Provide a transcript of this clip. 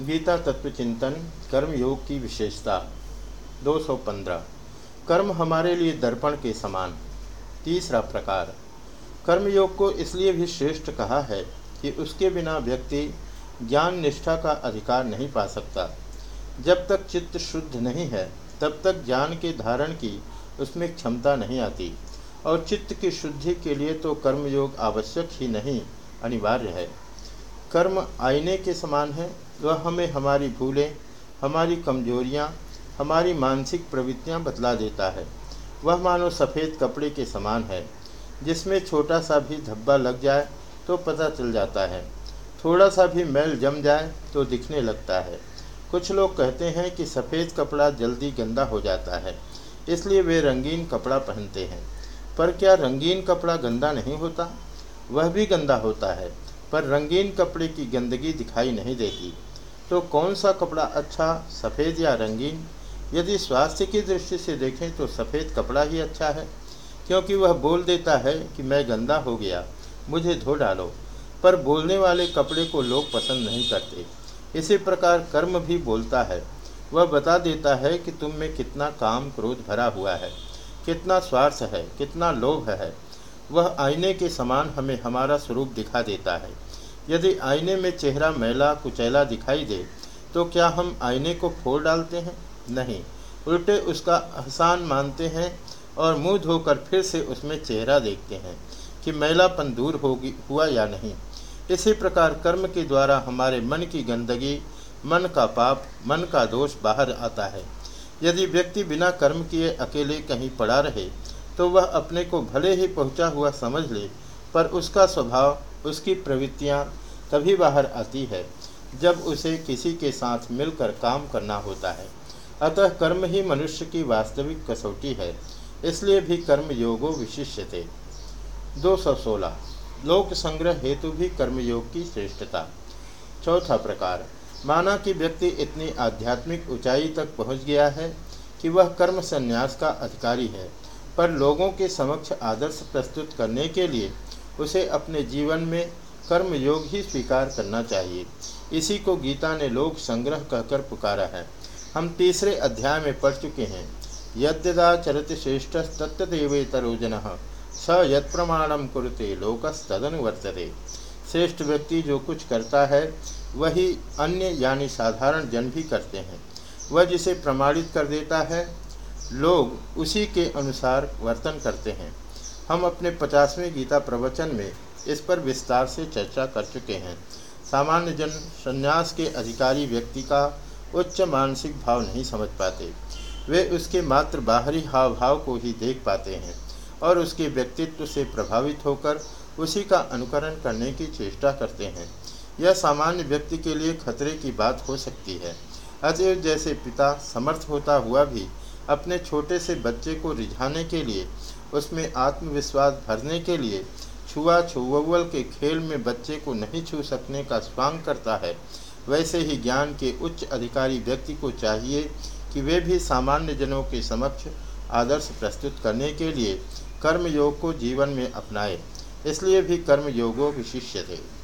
गीता तत्व चिंतन, कर्म योग की विशेषता। 215 कर्म हमारे लिए दर्पण के समान। तीसरा प्रकार। कर्म योग को इसलिए भी श्रेष्ठ कहा है कि उसके बिना व्यक्ति ज्ञान निष्ठा का अधिकार नहीं पा सकता। जब तक चित्त शुद्ध नहीं है, तब तक ज्ञान के धारण की उसमें क्षमता नहीं आती। और चित्त की शुद्धि के लिए तो कर्मयोग आवश्यक ही नहीं, अनिवार्य है। कर्म आईने के समान है, वह हमें हमारी भूलें, हमारी कमजोरियाँ, हमारी मानसिक प्रवृत्तियाँ बतला देता है। वह मानो सफ़ेद कपड़े के समान है। जिसमें छोटा सा भी धब्बा लग जाए तो पता चल जाता है। थोड़ा सा भी मैल जम जाए तो दिखने लगता है। कुछ लोग कहते हैं कि सफ़ेद कपड़ा जल्दी गंदा हो जाता है, इसलिए वे रंगीन कपड़ा पहनते हैं। पर क्या रंगीन कपड़ा गंदा नहीं होता? वह भी गंदा होता है। पर रंगीन कपड़े की गंदगी दिखाई नहीं देती। तो कौन सा कपड़ा अच्छा सफ़ेद या रंगीन? यदि स्वास्थ्य की दृष्टि से देखें तो सफ़ेद कपड़ा ही अच्छा है, क्योंकि वह बोल देता है कि मैं गंदा हो गया, मुझे धो डालो। पर बोलने वाले कपड़े को लोग पसंद नहीं करते। इसी प्रकार कर्म भी बोलता है। वह बता देता है कि तुम में कितना काम क्रोध भरा हुआ है, कितना स्वार्थ है, कितना लोभ है। वह आईने के समान हमें हमारा स्वरूप दिखा देता है। यदि आईने में चेहरा मैला कुचैला दिखाई दे तो क्या हम आईने को फोड़ डालते हैं? नहीं। उल्टे उसका एहसान मानते हैं और मुँह धोकर फिर से उसमें चेहरा देखते हैं कि मैलापन दूर होगी, हुआ या नहीं। इसी प्रकार कर्म के द्वारा हमारे मन की गंदगी, मन का पाप, मन का दोष बाहर आता है। यदि व्यक्ति बिना कर्म किए अकेले कहीं पड़ा रहे तो वह अपने को भले ही पहुँचा हुआ समझ ले, पर उसका स्वभाव, उसकी प्रवृत्तियाँ तभी बाहर आती है, जब उसे किसी के साथ मिलकर काम करना होता है। अतः कर्म ही मनुष्य की वास्तविक कसौटी है, इसलिए भी कर्म योगो विशिष्य थे। 216 लोक संग्रह हेतु भी कर्मयोग की श्रेष्ठता। चौथा प्रकार। माना कि व्यक्ति इतनी आध्यात्मिक ऊंचाई तक पहुँच गया है कि वह कर्म संन्यास का अधिकारी है। पर लोगों के समक्ष आदर्श प्रस्तुत करने के लिए उसे अपने जीवन में कर्म योग ही स्वीकार करना चाहिए। इसी को गीता ने लोक संग्रह कहकर पुकारा है। हम तीसरे अध्याय में पढ़ चुके हैं। यद्यदा चरत श्रेष्ठ तत्तदेवेतरोजन स यत प्रमाणम कुरुते लोकस्तदनुवर्तते। श्रेष्ठ व्यक्ति जो कुछ करता है, वही अन्य यानी साधारण जन भी करते हैं। वह जिसे प्रमाणित कर देता है लोग उसी के अनुसार वर्तन करते हैं। हम अपने पचासवें गीता प्रवचन में इस पर विस्तार से चर्चा कर चुके हैं। सामान्य जन संन्यास के अधिकारी व्यक्ति का उच्च मानसिक भाव नहीं समझ पाते। वे उसके मात्र बाहरी हाव भाव को ही देख पाते हैं और उसके व्यक्तित्व से प्रभावित होकर उसी का अनुकरण करने की चेष्टा करते हैं। यह सामान्य व्यक्ति के लिए खतरे की बात हो सकती है। अतएव जैसे पिता समर्थ होता हुआ भी अपने छोटे से बच्चे को रिझाने के लिए, उसमें आत्मविश्वास भरने के लिए, छुआ छुअल के खेल में बच्चे को नहीं छू सकने का स्वांग करता है। वैसे ही ज्ञान के उच्च अधिकारी व्यक्ति को चाहिए कि वे भी सामान्य जनों के समक्ष आदर्श प्रस्तुत करने के लिए कर्मयोग को जीवन में अपनाए। इसलिए भी कर्म योगों विशिष्य थे।